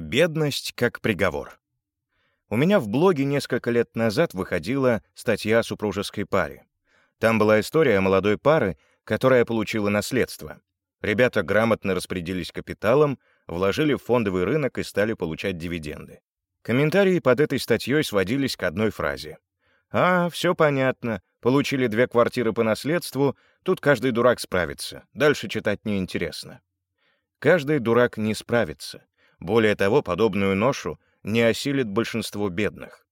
Бедность как приговор. У меня в блоге несколько лет назад выходила статья о супружеской паре. Там была история молодой пары, которая получила наследство. Ребята грамотно распределились капиталом, вложили в фондовый рынок и стали получать дивиденды. Комментарии под этой статьей сводились к одной фразе. «А, все понятно. Получили две квартиры по наследству, тут каждый дурак справится. Дальше читать неинтересно». Каждый дурак не справится. Более того, подобную ношу не осилит большинство бедных.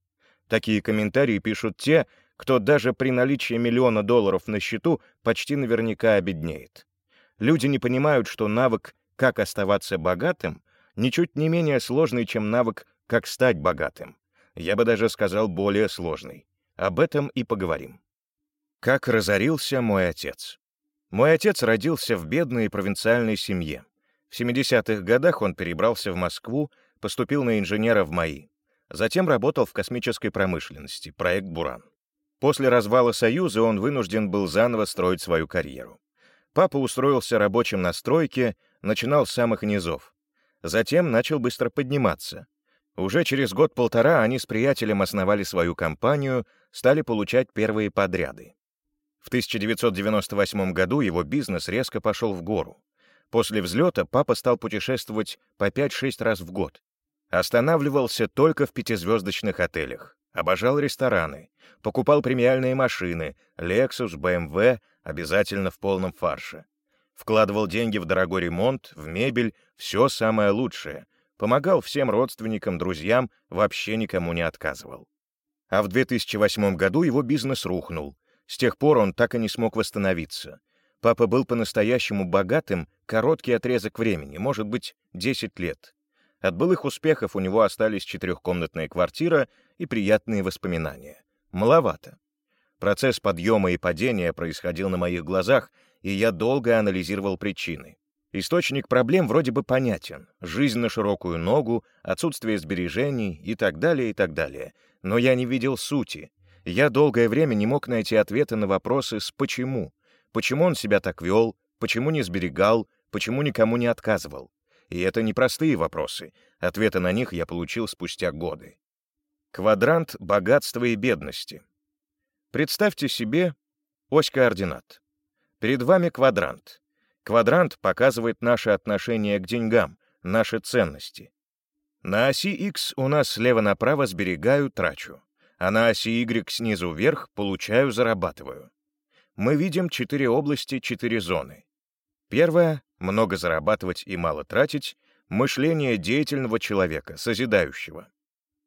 Такие комментарии пишут те, кто даже при наличии миллиона долларов на счету почти наверняка обеднеет. Люди не понимают, что навык «как оставаться богатым» ничуть не менее сложный, чем навык «как стать богатым». Я бы даже сказал, более сложный. Об этом и поговорим. Как разорился мой отец. Мой отец родился в бедной провинциальной семье. В 70-х годах он перебрался в Москву, поступил на инженера в МАИ. Затем работал в космической промышленности, проект «Буран». После развала Союза он вынужден был заново строить свою карьеру. Папа устроился рабочим на стройке, начинал с самых низов. Затем начал быстро подниматься. Уже через год-полтора они с приятелем основали свою компанию, стали получать первые подряды. В 1998 году его бизнес резко пошел в гору. После взлета папа стал путешествовать по 5-6 раз в год. Останавливался только в пятизвездочных отелях. Обожал рестораны. Покупал премиальные машины, Lexus, BMW, обязательно в полном фарше. Вкладывал деньги в дорогой ремонт, в мебель, все самое лучшее. Помогал всем родственникам, друзьям, вообще никому не отказывал. А в 2008 году его бизнес рухнул. С тех пор он так и не смог восстановиться. Папа был по-настоящему богатым короткий отрезок времени, может быть, 10 лет. От былых успехов у него остались четырехкомнатная квартира и приятные воспоминания. Маловато. Процесс подъема и падения происходил на моих глазах, и я долго анализировал причины. Источник проблем вроде бы понятен. Жизнь на широкую ногу, отсутствие сбережений и так далее, и так далее. Но я не видел сути. Я долгое время не мог найти ответы на вопросы с «почему?». Почему он себя так вел, почему не сберегал, почему никому не отказывал. И это непростые вопросы, ответы на них я получил спустя годы. Квадрант богатства и бедности. Представьте себе ось координат. Перед вами квадрант. Квадрант показывает наше отношение к деньгам, наши ценности. На оси X у нас слева направо сберегаю, трачу, а на оси Y снизу вверх получаю, зарабатываю мы видим четыре области, четыре зоны. Первая — много зарабатывать и мало тратить, мышление деятельного человека, созидающего.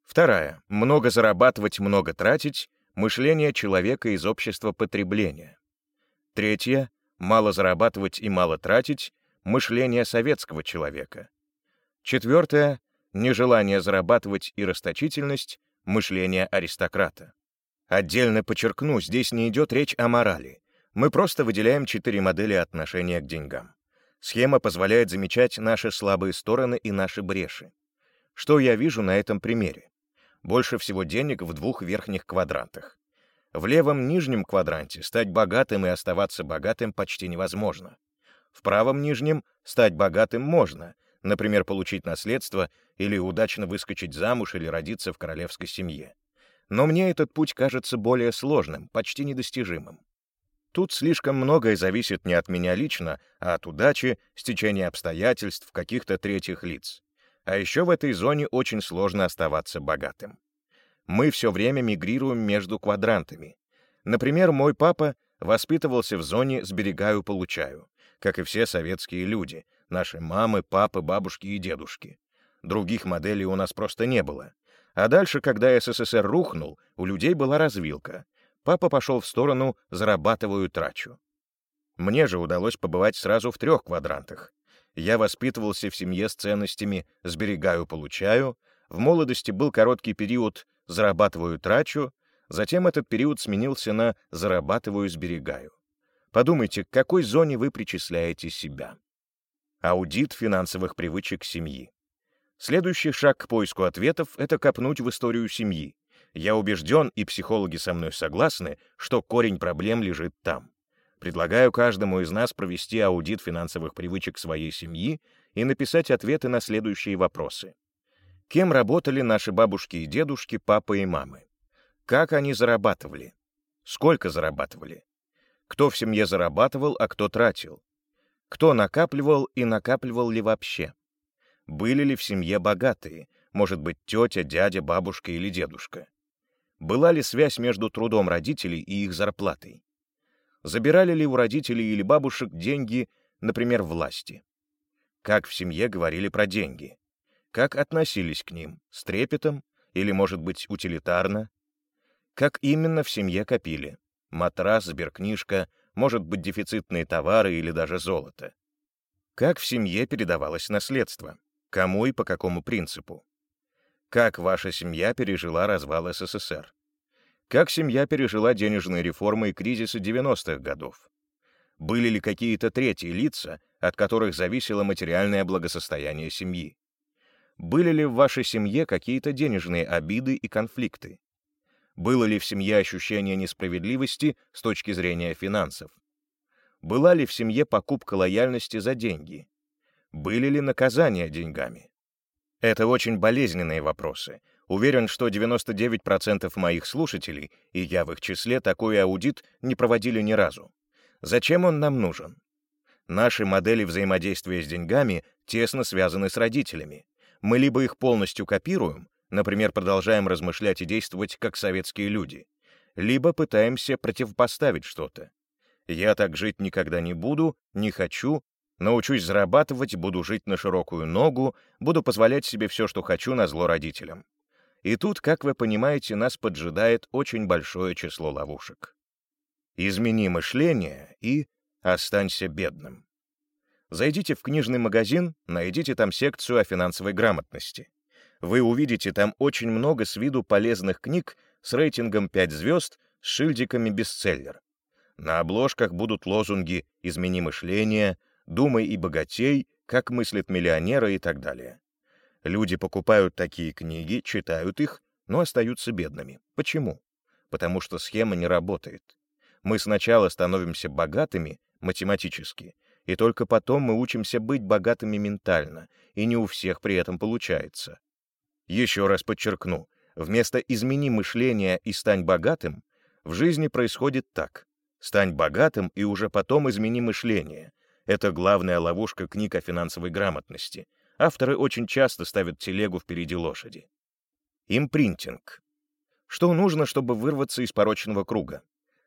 Вторая — много зарабатывать, много тратить, мышление человека из общества потребления. Третья — мало зарабатывать и мало тратить, мышление советского человека. Четвертое — нежелание зарабатывать и расточительность, мышление аристократа. Отдельно подчеркну, здесь не идет речь о морали. Мы просто выделяем четыре модели отношения к деньгам. Схема позволяет замечать наши слабые стороны и наши бреши. Что я вижу на этом примере? Больше всего денег в двух верхних квадрантах. В левом нижнем квадранте стать богатым и оставаться богатым почти невозможно. В правом нижнем стать богатым можно, например, получить наследство или удачно выскочить замуж или родиться в королевской семье. Но мне этот путь кажется более сложным, почти недостижимым. Тут слишком многое зависит не от меня лично, а от удачи, стечения обстоятельств, каких-то третьих лиц. А еще в этой зоне очень сложно оставаться богатым. Мы все время мигрируем между квадрантами. Например, мой папа воспитывался в зоне «сберегаю-получаю», как и все советские люди, наши мамы, папы, бабушки и дедушки. Других моделей у нас просто не было. А дальше, когда СССР рухнул, у людей была развилка. Папа пошел в сторону «зарабатываю, трачу». Мне же удалось побывать сразу в трех квадрантах. Я воспитывался в семье с ценностями «сберегаю, получаю», в молодости был короткий период «зарабатываю, трачу», затем этот период сменился на «зарабатываю, сберегаю». Подумайте, к какой зоне вы причисляете себя. Аудит финансовых привычек семьи. Следующий шаг к поиску ответов — это копнуть в историю семьи. Я убежден, и психологи со мной согласны, что корень проблем лежит там. Предлагаю каждому из нас провести аудит финансовых привычек своей семьи и написать ответы на следующие вопросы. Кем работали наши бабушки и дедушки, папа и мамы? Как они зарабатывали? Сколько зарабатывали? Кто в семье зарабатывал, а кто тратил? Кто накапливал и накапливал ли вообще? Были ли в семье богатые, может быть, тетя, дядя, бабушка или дедушка? Была ли связь между трудом родителей и их зарплатой? Забирали ли у родителей или бабушек деньги, например, власти? Как в семье говорили про деньги? Как относились к ним? С трепетом? Или, может быть, утилитарно? Как именно в семье копили? Матрас, сберкнижка, может быть, дефицитные товары или даже золото. Как в семье передавалось наследство? Кому и по какому принципу? Как ваша семья пережила развал СССР? Как семья пережила денежные реформы и кризисы 90-х годов? Были ли какие-то третьи лица, от которых зависело материальное благосостояние семьи? Были ли в вашей семье какие-то денежные обиды и конфликты? Было ли в семье ощущение несправедливости с точки зрения финансов? Была ли в семье покупка лояльности за деньги? Были ли наказания деньгами? Это очень болезненные вопросы. Уверен, что 99% моих слушателей, и я в их числе, такой аудит не проводили ни разу. Зачем он нам нужен? Наши модели взаимодействия с деньгами тесно связаны с родителями. Мы либо их полностью копируем, Например, продолжаем размышлять и действовать как советские люди. Либо пытаемся противопоставить что-то. Я так жить никогда не буду, не хочу, научусь зарабатывать, буду жить на широкую ногу, буду позволять себе все, что хочу, на зло родителям. И тут, как вы понимаете, нас поджидает очень большое число ловушек. Измени мышление и останься бедным. Зайдите в книжный магазин, найдите там секцию о финансовой грамотности вы увидите там очень много с виду полезных книг с рейтингом 5 звезд с шильдиками бестселлер. На обложках будут лозунги «Измени мышление», «Думай и богатей», «Как мыслят миллионеры» и так далее. Люди покупают такие книги, читают их, но остаются бедными. Почему? Потому что схема не работает. Мы сначала становимся богатыми математически, и только потом мы учимся быть богатыми ментально, и не у всех при этом получается. Еще раз подчеркну, вместо «измени мышление и стань богатым» в жизни происходит так. Стань богатым и уже потом измени мышление. Это главная ловушка книг о финансовой грамотности. Авторы очень часто ставят телегу впереди лошади. Импринтинг. Что нужно, чтобы вырваться из порочного круга?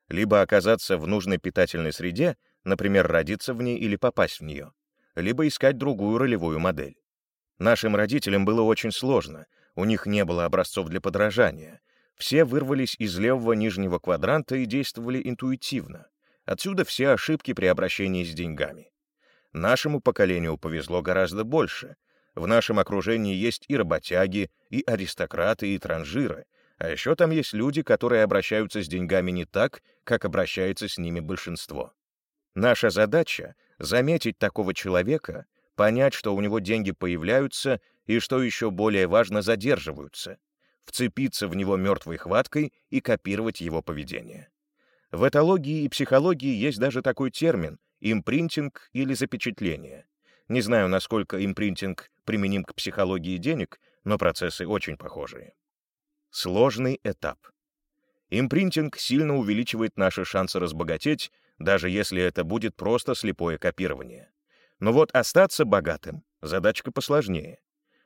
Либо оказаться в нужной питательной среде, например, родиться в ней или попасть в нее, либо искать другую ролевую модель. Нашим родителям было очень сложно, у них не было образцов для подражания. Все вырвались из левого нижнего квадранта и действовали интуитивно. Отсюда все ошибки при обращении с деньгами. Нашему поколению повезло гораздо больше. В нашем окружении есть и работяги, и аристократы, и транжиры, а еще там есть люди, которые обращаются с деньгами не так, как обращается с ними большинство. Наша задача — заметить такого человека понять, что у него деньги появляются и, что еще более важно, задерживаются, вцепиться в него мертвой хваткой и копировать его поведение. В этологии и психологии есть даже такой термин — импринтинг или запечатление. Не знаю, насколько импринтинг применим к психологии денег, но процессы очень похожие. Сложный этап. Импринтинг сильно увеличивает наши шансы разбогатеть, даже если это будет просто слепое копирование. Но вот остаться богатым — задачка посложнее.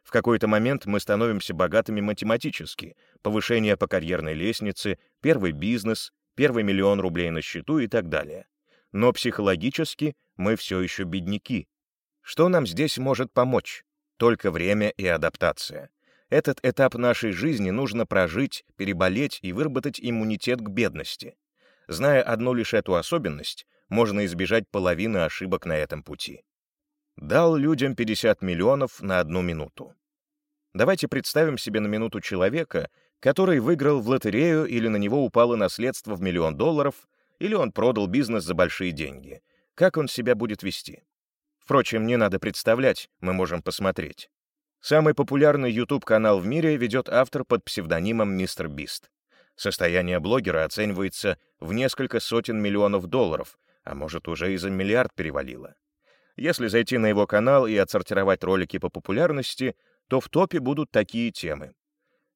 В какой-то момент мы становимся богатыми математически, повышение по карьерной лестнице, первый бизнес, первый миллион рублей на счету и так далее. Но психологически мы все еще бедняки. Что нам здесь может помочь? Только время и адаптация. Этот этап нашей жизни нужно прожить, переболеть и выработать иммунитет к бедности. Зная одну лишь эту особенность, можно избежать половины ошибок на этом пути дал людям 50 миллионов на одну минуту. Давайте представим себе на минуту человека, который выиграл в лотерею или на него упало наследство в миллион долларов, или он продал бизнес за большие деньги. Как он себя будет вести? Впрочем, не надо представлять, мы можем посмотреть. Самый популярный YouTube-канал в мире ведет автор под псевдонимом Мистер Бист. Состояние блогера оценивается в несколько сотен миллионов долларов, а может уже и за миллиард перевалило. Если зайти на его канал и отсортировать ролики по популярности, то в топе будут такие темы.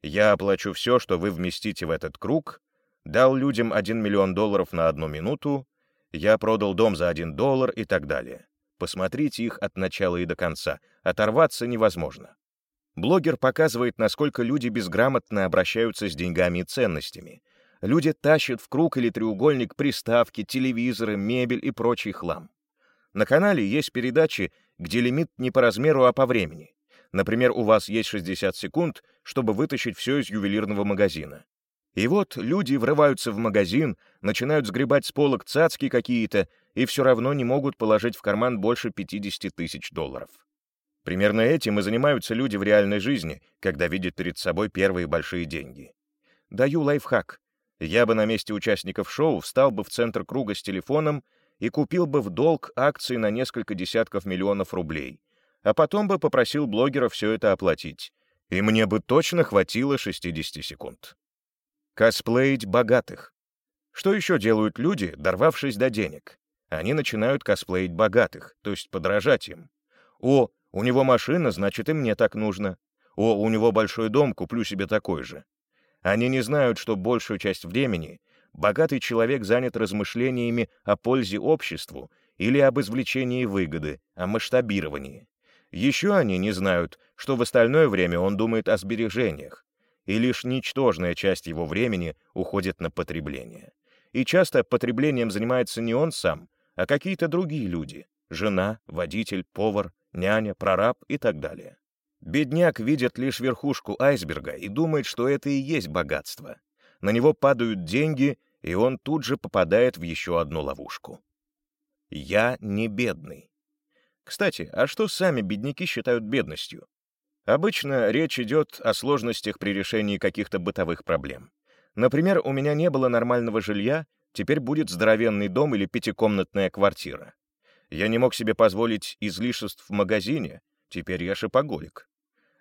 Я оплачу все, что вы вместите в этот круг, дал людям 1 миллион долларов на одну минуту, я продал дом за 1 доллар и так далее. Посмотрите их от начала и до конца. Оторваться невозможно. Блогер показывает, насколько люди безграмотно обращаются с деньгами и ценностями. Люди тащат в круг или треугольник приставки, телевизоры, мебель и прочий хлам. На канале есть передачи, где лимит не по размеру, а по времени. Например, у вас есть 60 секунд, чтобы вытащить все из ювелирного магазина. И вот люди врываются в магазин, начинают сгребать с полок цацки какие-то, и все равно не могут положить в карман больше 50 тысяч долларов. Примерно этим и занимаются люди в реальной жизни, когда видят перед собой первые большие деньги. Даю лайфхак. Я бы на месте участников шоу встал бы в центр круга с телефоном и купил бы в долг акции на несколько десятков миллионов рублей, а потом бы попросил блогера все это оплатить. И мне бы точно хватило 60 секунд. Косплеить богатых. Что еще делают люди, дорвавшись до денег? Они начинают косплеить богатых, то есть подражать им. О, у него машина, значит, и мне так нужно. О, у него большой дом, куплю себе такой же. Они не знают, что большую часть времени богатый человек занят размышлениями о пользе обществу или об извлечении выгоды, о масштабировании. Еще они не знают, что в остальное время он думает о сбережениях, и лишь ничтожная часть его времени уходит на потребление. И часто потреблением занимается не он сам, а какие-то другие люди — жена, водитель, повар, няня, прораб и так далее. Бедняк видит лишь верхушку айсберга и думает, что это и есть богатство. На него падают деньги, и он тут же попадает в еще одну ловушку. «Я не бедный». Кстати, а что сами бедняки считают бедностью? Обычно речь идет о сложностях при решении каких-то бытовых проблем. Например, у меня не было нормального жилья, теперь будет здоровенный дом или пятикомнатная квартира. Я не мог себе позволить излишеств в магазине, теперь я шипоголик.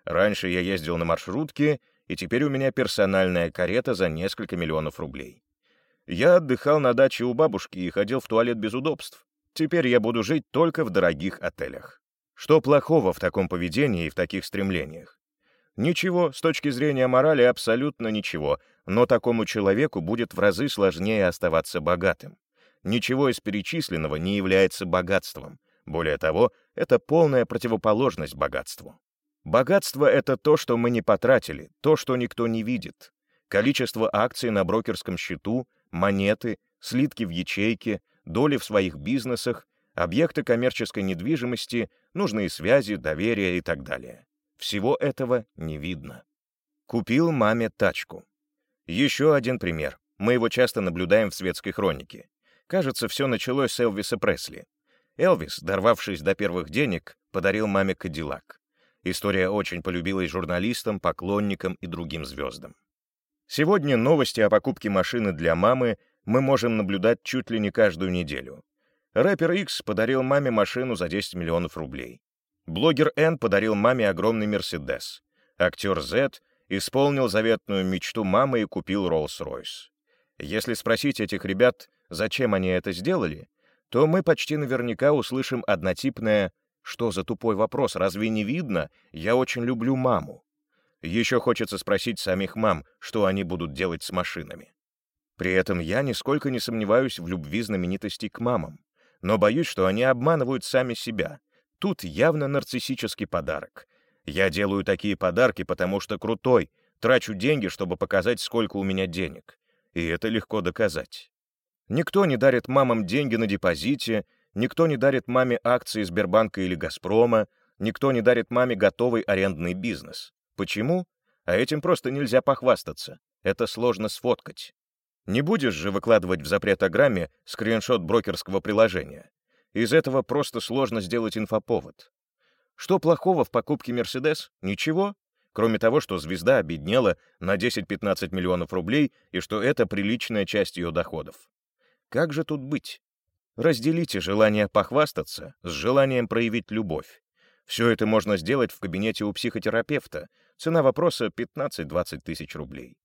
Раньше я ездил на маршрутке, и теперь у меня персональная карета за несколько миллионов рублей. Я отдыхал на даче у бабушки и ходил в туалет без удобств. Теперь я буду жить только в дорогих отелях. Что плохого в таком поведении и в таких стремлениях? Ничего, с точки зрения морали абсолютно ничего, но такому человеку будет в разы сложнее оставаться богатым. Ничего из перечисленного не является богатством. Более того, это полная противоположность богатству. Богатство — это то, что мы не потратили, то, что никто не видит. Количество акций на брокерском счету, монеты, слитки в ячейке, доли в своих бизнесах, объекты коммерческой недвижимости, нужные связи, доверие и так далее. Всего этого не видно. Купил маме тачку. Еще один пример. Мы его часто наблюдаем в светской хронике. Кажется, все началось с Элвиса Пресли. Элвис, дорвавшись до первых денег, подарил маме Кадиллак. История очень полюбилась журналистам, поклонникам и другим звездам. Сегодня новости о покупке машины для мамы мы можем наблюдать чуть ли не каждую неделю. Рэпер X подарил маме машину за 10 миллионов рублей. Блогер N подарил маме огромный Мерседес. Актер Z исполнил заветную мечту мамы и купил Роллс-Ройс. Если спросить этих ребят, зачем они это сделали, то мы почти наверняка услышим однотипное «Что за тупой вопрос? Разве не видно? Я очень люблю маму». Еще хочется спросить самих мам, что они будут делать с машинами. При этом я нисколько не сомневаюсь в любви знаменитостей к мамам но боюсь, что они обманывают сами себя. Тут явно нарциссический подарок. Я делаю такие подарки, потому что крутой, трачу деньги, чтобы показать, сколько у меня денег. И это легко доказать. Никто не дарит мамам деньги на депозите, никто не дарит маме акции Сбербанка или Газпрома, никто не дарит маме готовый арендный бизнес. Почему? А этим просто нельзя похвастаться. Это сложно сфоткать. Не будешь же выкладывать в запретограмме скриншот брокерского приложения. Из этого просто сложно сделать инфоповод. Что плохого в покупке Mercedes? Ничего. Кроме того, что звезда обеднела на 10-15 миллионов рублей и что это приличная часть ее доходов. Как же тут быть? Разделите желание похвастаться с желанием проявить любовь. Все это можно сделать в кабинете у психотерапевта. Цена вопроса 15-20 тысяч рублей.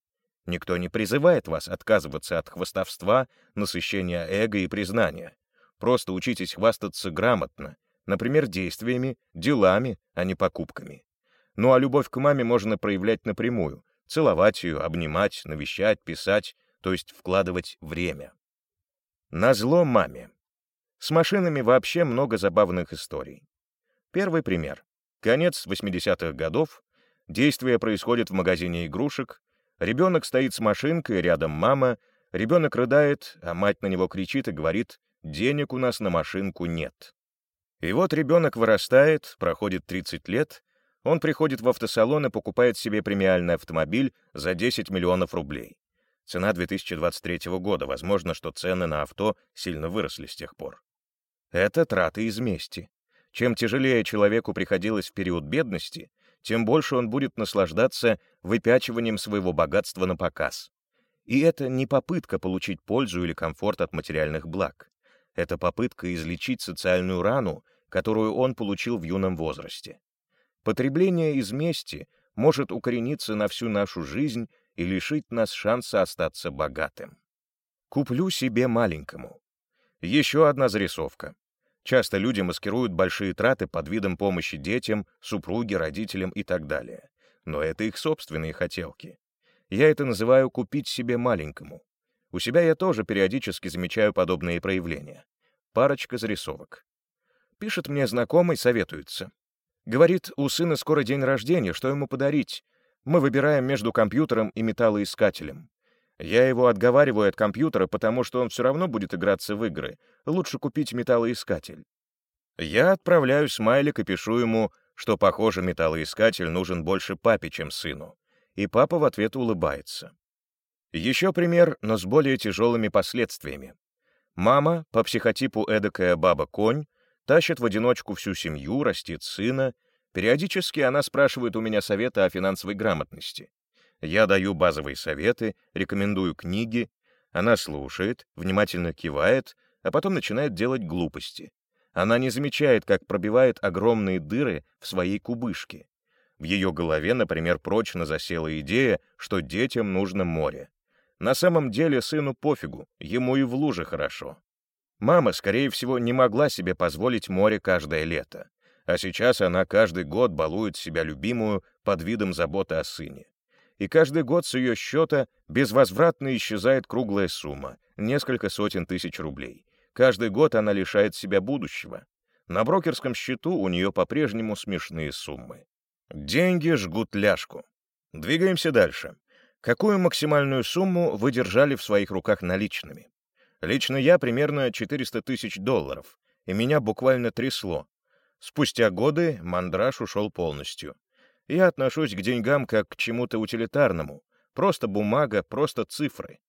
Никто не призывает вас отказываться от хвастовства, насыщения эго и признания. Просто учитесь хвастаться грамотно, например, действиями, делами, а не покупками. Ну а любовь к маме можно проявлять напрямую, целовать ее, обнимать, навещать, писать, то есть вкладывать время. Назло маме. С машинами вообще много забавных историй. Первый пример. Конец 80-х годов. Действие происходит в магазине игрушек. Ребенок стоит с машинкой, рядом мама. Ребенок рыдает, а мать на него кричит и говорит «денег у нас на машинку нет». И вот ребенок вырастает, проходит 30 лет, он приходит в автосалон и покупает себе премиальный автомобиль за 10 миллионов рублей. Цена 2023 года, возможно, что цены на авто сильно выросли с тех пор. Это траты из мести. Чем тяжелее человеку приходилось в период бедности, тем больше он будет наслаждаться выпячиванием своего богатства на показ. И это не попытка получить пользу или комфорт от материальных благ. Это попытка излечить социальную рану, которую он получил в юном возрасте. Потребление из мести может укорениться на всю нашу жизнь и лишить нас шанса остаться богатым. Куплю себе маленькому. Еще одна зарисовка. Часто люди маскируют большие траты под видом помощи детям, супруге, родителям и так далее. Но это их собственные хотелки. Я это называю «купить себе маленькому». У себя я тоже периодически замечаю подобные проявления. Парочка зарисовок. Пишет мне знакомый, советуется. Говорит, у сына скоро день рождения, что ему подарить? Мы выбираем между компьютером и металлоискателем. Я его отговариваю от компьютера, потому что он все равно будет играться в игры. Лучше купить металлоискатель. Я отправляю смайлик и пишу ему, что, похоже, металлоискатель нужен больше папе, чем сыну. И папа в ответ улыбается. Еще пример, но с более тяжелыми последствиями. Мама, по психотипу эдакая баба-конь, тащит в одиночку всю семью, растит сына. Периодически она спрашивает у меня совета о финансовой грамотности. Я даю базовые советы, рекомендую книги. Она слушает, внимательно кивает, а потом начинает делать глупости. Она не замечает, как пробивает огромные дыры в своей кубышке. В ее голове, например, прочно засела идея, что детям нужно море. На самом деле сыну пофигу, ему и в луже хорошо. Мама, скорее всего, не могла себе позволить море каждое лето, а сейчас она каждый год балует себя любимую под видом заботы о сыне и каждый год с ее счета безвозвратно исчезает круглая сумма, несколько сотен тысяч рублей. Каждый год она лишает себя будущего. На брокерском счету у нее по-прежнему смешные суммы. Деньги жгут ляжку. Двигаемся дальше. Какую максимальную сумму вы держали в своих руках наличными? Лично я примерно 400 тысяч долларов, и меня буквально трясло. Спустя годы мандраж ушел полностью. Я отношусь к деньгам как к чему-то утилитарному. Просто бумага, просто цифры.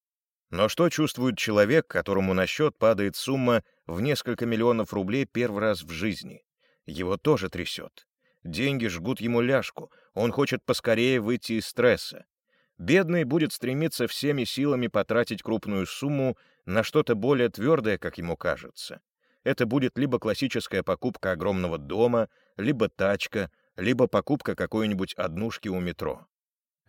Но что чувствует человек, которому на счет падает сумма в несколько миллионов рублей первый раз в жизни? Его тоже трясет. Деньги жгут ему ляжку, он хочет поскорее выйти из стресса. Бедный будет стремиться всеми силами потратить крупную сумму на что-то более твердое, как ему кажется. Это будет либо классическая покупка огромного дома, либо тачка, либо покупка какой-нибудь однушки у метро.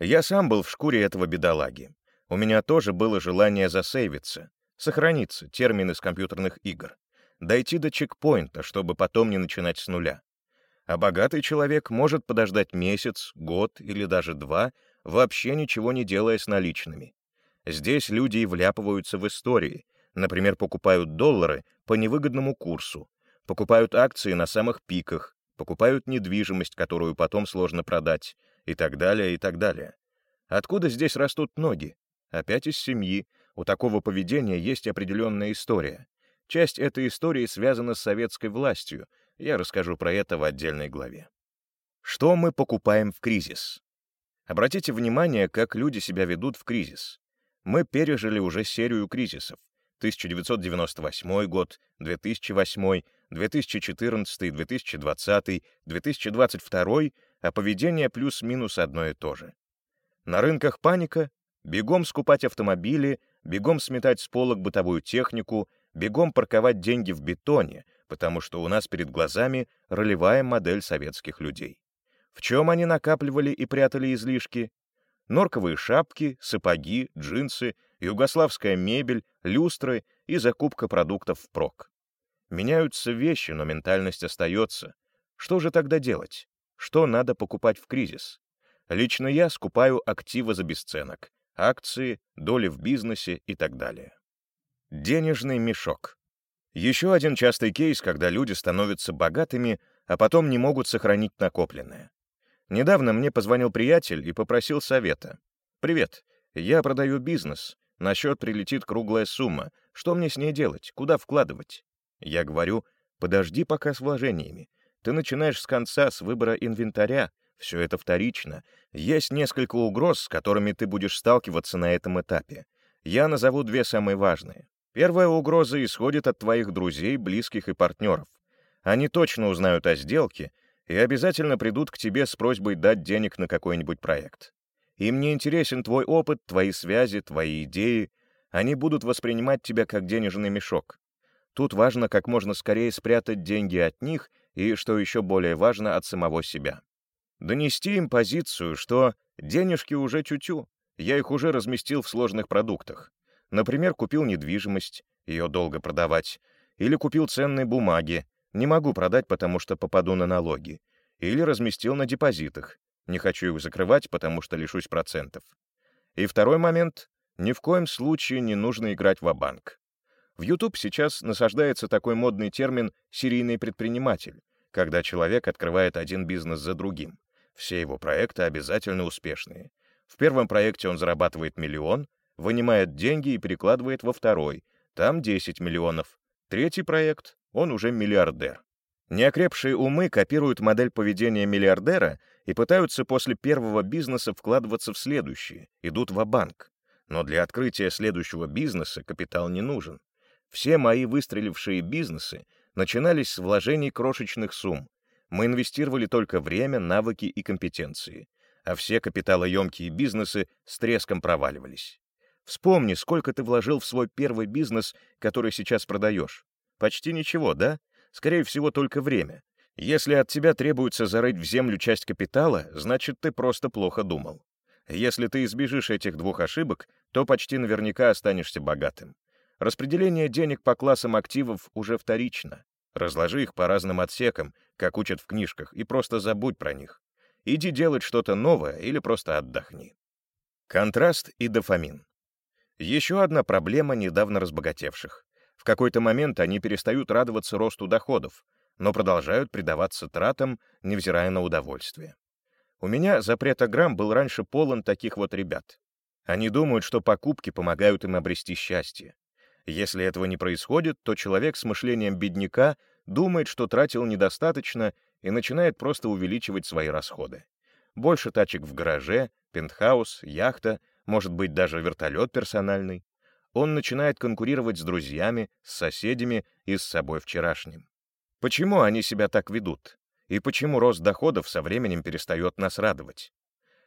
Я сам был в шкуре этого бедолаги. У меня тоже было желание засейвиться, сохраниться, термин из компьютерных игр, дойти до чекпоинта, чтобы потом не начинать с нуля. А богатый человек может подождать месяц, год или даже два, вообще ничего не делая с наличными. Здесь люди и вляпываются в истории, например, покупают доллары по невыгодному курсу, покупают акции на самых пиках, покупают недвижимость, которую потом сложно продать, и так далее, и так далее. Откуда здесь растут ноги? Опять из семьи. У такого поведения есть определенная история. Часть этой истории связана с советской властью. Я расскажу про это в отдельной главе. Что мы покупаем в кризис? Обратите внимание, как люди себя ведут в кризис. Мы пережили уже серию кризисов. 1998 год, 2008, 2014, 2020, 2022, а поведение плюс-минус одно и то же. На рынках паника, бегом скупать автомобили, бегом сметать с полок бытовую технику, бегом парковать деньги в бетоне, потому что у нас перед глазами ролевая модель советских людей. В чем они накапливали и прятали излишки? Норковые шапки, сапоги, джинсы, югославская мебель, люстры и закупка продуктов впрок. Меняются вещи, но ментальность остается. Что же тогда делать? что надо покупать в кризис. Лично я скупаю активы за бесценок, акции, доли в бизнесе и так далее. Денежный мешок. Еще один частый кейс, когда люди становятся богатыми, а потом не могут сохранить накопленное. Недавно мне позвонил приятель и попросил совета. «Привет, я продаю бизнес. На счет прилетит круглая сумма. Что мне с ней делать? Куда вкладывать?» Я говорю, «Подожди пока с вложениями. Ты начинаешь с конца, с выбора инвентаря. Все это вторично. Есть несколько угроз, с которыми ты будешь сталкиваться на этом этапе. Я назову две самые важные. Первая угроза исходит от твоих друзей, близких и партнеров. Они точно узнают о сделке и обязательно придут к тебе с просьбой дать денег на какой-нибудь проект. Им не интересен твой опыт, твои связи, твои идеи. Они будут воспринимать тебя как денежный мешок. Тут важно как можно скорее спрятать деньги от них и, что еще более важно, от самого себя. Донести им позицию, что денежки уже тю-тю, я их уже разместил в сложных продуктах. Например, купил недвижимость, ее долго продавать, или купил ценные бумаги, не могу продать, потому что попаду на налоги, или разместил на депозитах, не хочу их закрывать, потому что лишусь процентов. И второй момент — ни в коем случае не нужно играть в банк В YouTube сейчас насаждается такой модный термин «серийный предприниматель», когда человек открывает один бизнес за другим. Все его проекты обязательно успешные. В первом проекте он зарабатывает миллион, вынимает деньги и перекладывает во второй, там 10 миллионов. Третий проект, он уже миллиардер. Неокрепшие умы копируют модель поведения миллиардера и пытаются после первого бизнеса вкладываться в следующий, идут в банк Но для открытия следующего бизнеса капитал не нужен. Все мои выстрелившие бизнесы начинались с вложений крошечных сумм. Мы инвестировали только время, навыки и компетенции, а все капиталоемкие бизнесы с треском проваливались. Вспомни, сколько ты вложил в свой первый бизнес, который сейчас продаешь. Почти ничего, да? Скорее всего, только время. Если от тебя требуется зарыть в землю часть капитала, значит, ты просто плохо думал. Если ты избежишь этих двух ошибок, то почти наверняка останешься богатым. Распределение денег по классам активов уже вторично. Разложи их по разным отсекам, как учат в книжках, и просто забудь про них. Иди делать что-то новое или просто отдохни. Контраст и дофамин. Еще одна проблема недавно разбогатевших. В какой-то момент они перестают радоваться росту доходов, но продолжают предаваться тратам, невзирая на удовольствие. У меня запретограмм был раньше полон таких вот ребят. Они думают, что покупки помогают им обрести счастье. Если этого не происходит, то человек с мышлением бедняка думает, что тратил недостаточно и начинает просто увеличивать свои расходы. Больше тачек в гараже, пентхаус, яхта, может быть, даже вертолет персональный, он начинает конкурировать с друзьями, с соседями и с собой вчерашним. Почему они себя так ведут? И почему рост доходов со временем перестает нас радовать?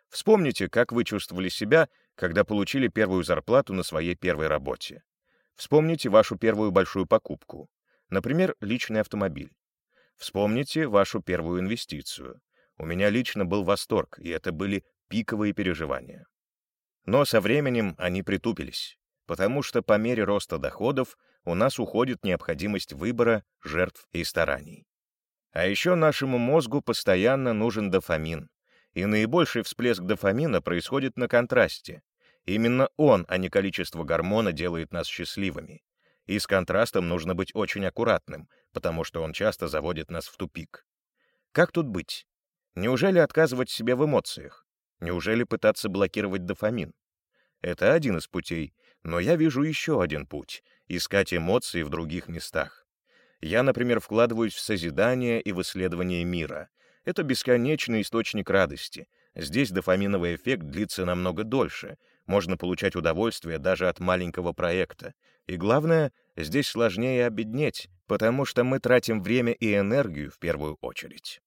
Вспомните, как вы чувствовали себя, когда получили первую зарплату на своей первой работе. Вспомните вашу первую большую покупку, например, личный автомобиль. Вспомните вашу первую инвестицию. У меня лично был восторг, и это были пиковые переживания. Но со временем они притупились, потому что по мере роста доходов у нас уходит необходимость выбора, жертв и стараний. А еще нашему мозгу постоянно нужен дофамин, и наибольший всплеск дофамина происходит на контрасте. Именно он, а не количество гормона, делает нас счастливыми. И с контрастом нужно быть очень аккуратным, потому что он часто заводит нас в тупик. Как тут быть? Неужели отказывать себе в эмоциях? Неужели пытаться блокировать дофамин? Это один из путей, но я вижу еще один путь — искать эмоции в других местах. Я, например, вкладываюсь в созидание и в исследование мира. Это бесконечный источник радости. Здесь дофаминовый эффект длится намного дольше. Можно получать удовольствие даже от маленького проекта. И главное, здесь сложнее обеднеть, потому что мы тратим время и энергию в первую очередь.